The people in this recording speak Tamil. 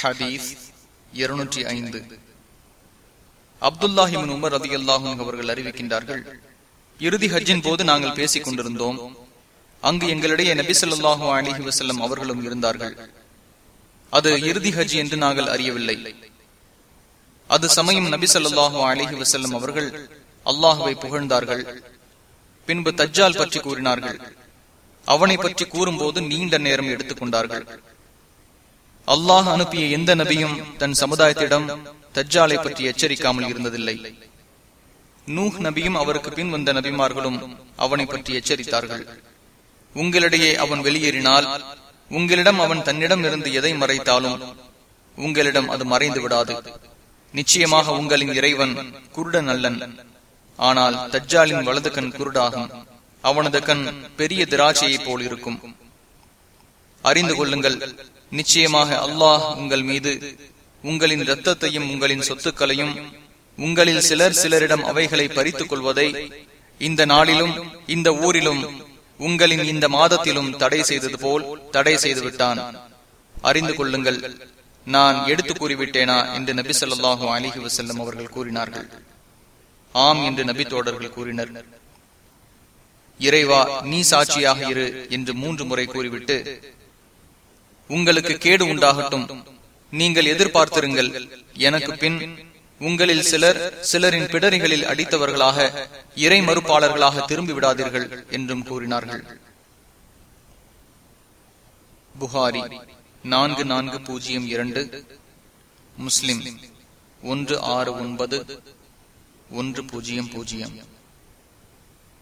ஹதீஸ் இருநூற்றி ஐந்து. அப்துல்லாஹிமின் உமர் ரதி அல்லாஹும் அவர்கள் அறிவிக்கின்றார்கள் இறுதி ஹஜ்ஜின் போது நாங்கள் பேசிக் கொண்டிருந்தோம் அங்கு எங்களிடையே நபி சொல்லாஹு அலிஹி வசல்லம் அவர்களும் இருந்தார்கள். அது இறுதி ஹஜ் என்று நாங்கள் அறியவில்லை. அது சமயம் நபி சொல்லாஹு அலிஹி வசல்லம் அவர்கள் அல்லாஹுவை புகழ்ந்தார்கள். பின்பு தஜ்ஜால் பற்றி கூறினார்கள். அவனை பற்றி கூறும்போது நீண்ட நேரம் எடுத்துக்கொண்டார்கள். அல்லாஹ் அனுப்பிய எந்த நபியும் தன் சமுதாயத்திடம் தஜ்ஜாலை பற்றி எச்சரிக்காமல் இருந்ததில்லை. நூஹ் நபியும் அவருக்கு பின் வந்த நபிமார்களும் அவனை பற்றி எச்சரித்தார்கள். உங்களிடையே அவன் வெளியேறினால் உங்களிடம் அவன் தன்னிடம் இருந்து எதை மறைத்தாலும் உங்களிடம் அது மறைந்து விடாது. நிச்சயமாக உங்களின் இறைவன் குருடன் அல்லன் ஆனால் தஜ்ஜாலின் வலது கண் குருடாகும். அவனது கண் பெரிய திராட்சையைப் போல் இருக்கும். அறிந்து கொள்ளுங்கள். நிச்சயமாக அல்லாஹ் உங்கள் மீது உங்களின் இரத்தத்தையும் உங்களின் சொத்துக்களையும் உங்களில் சிலர் சிலரிடம் அவைகளை பறித்துக் கொள்வதை இந்த நாளிலும் இந்த ஊரிலும் உங்களின் இந்த மாதத்திலும் தடை செய்தது போல் தடை செய்து விட்டான். அறிந்து கொள்ளுங்கள். நான் எடுத்து கூறிவிட்டேனா என்று நபி சொல்லாஹு அலிஹி வசல்லம் அவர்கள் கூறினார்கள். ஆம் என்று நபி தோடர்கள் கூறினர். இறைவா நீ சாட்சியாக இரு என்று மூன்று முறை கூறிவிட்டு உங்களுக்கு கேடு உண்டாகட்டும். நீங்கள் எதிர்பார்த்திருங்கள். எனக்கு பின் உங்களில் சிலர் சிலரின் பிடரிகளில் அடித்தவர்களாக இறை மறுப்பாளர்களாக திரும்பி விடாதீர்கள் என்றும் கூறினார்கள். புகாரி நான்கு நான்கு பூஜ்ஜியம் இரண்டு முஸ்லிம் ஒன்று ஆறு ஒன்பது ஒன்று பூஜ்ஜியம் பூஜ்ஜியம்.